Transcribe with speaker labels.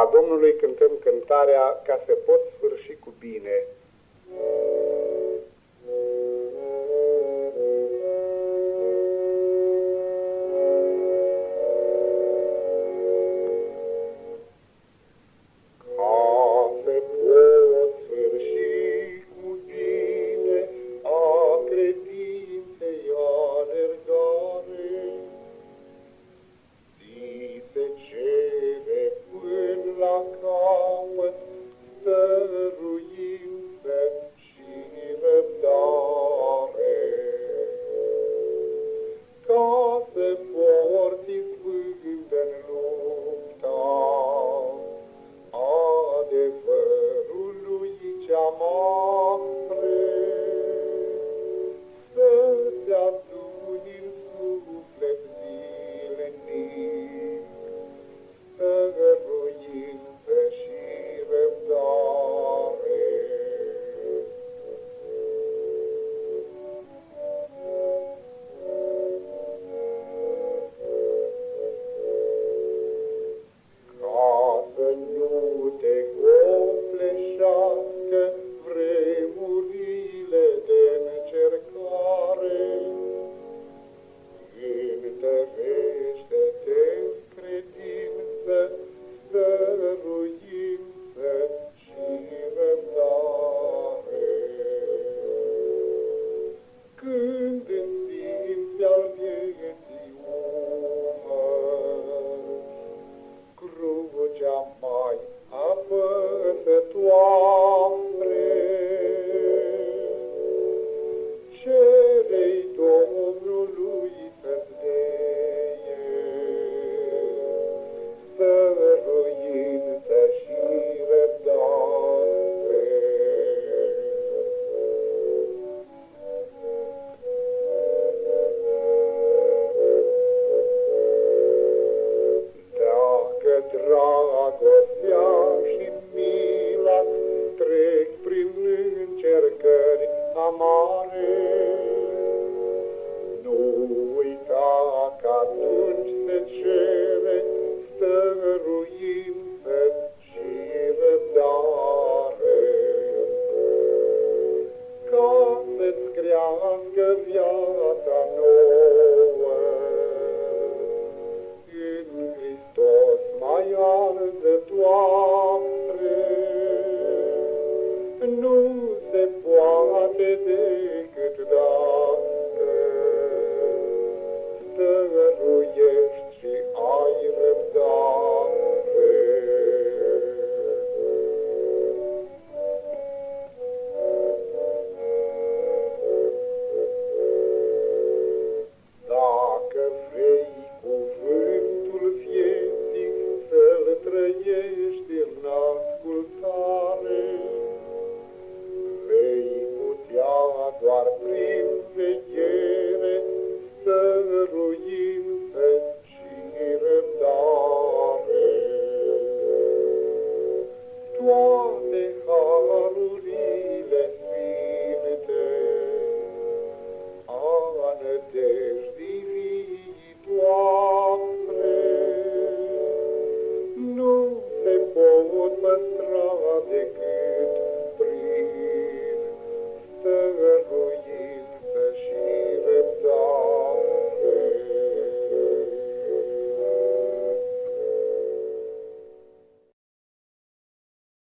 Speaker 1: slava Domnului cântăm cântarea Ca să pot sfârși cu bine.
Speaker 2: dragoste nu se poate decât da. Rogni.